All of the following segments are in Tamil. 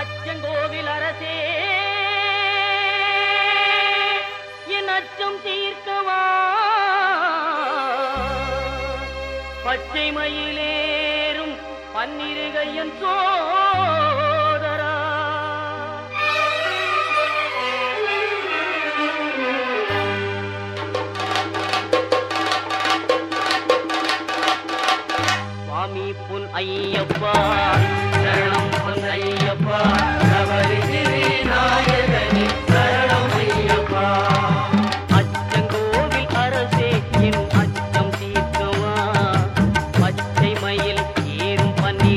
அச்சங்கோவில் அரசே என் அச்சம் தீர்க்கவா? பச்சை மயிலேறும் பன்னிருகையன் சோதரா. சுவாமி புன் ஐயப்பா.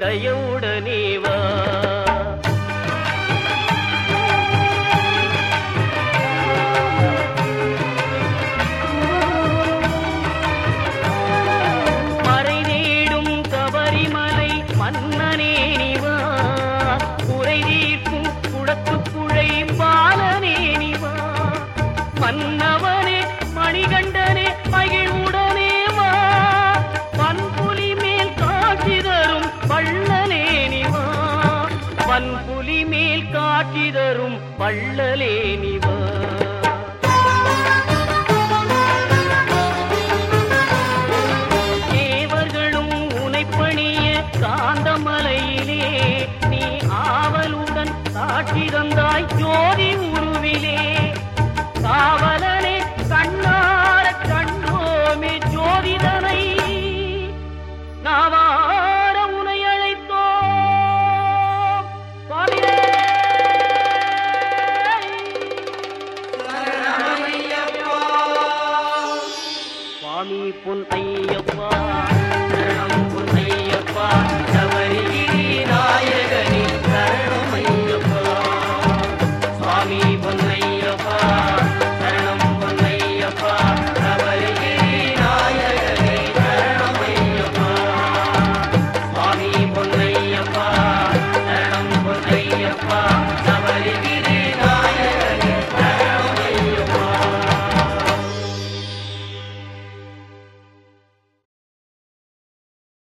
தயவுடனே வா. காட்சி தரும் வள்ளலே நிவா தேவர்களும் உனைப்பணிய காந்தமலையிலே நீ ஆவலுடன் காட்சி தந்தாய் ஜோதி உருவிலே. មីពុនអីយកវ៉ា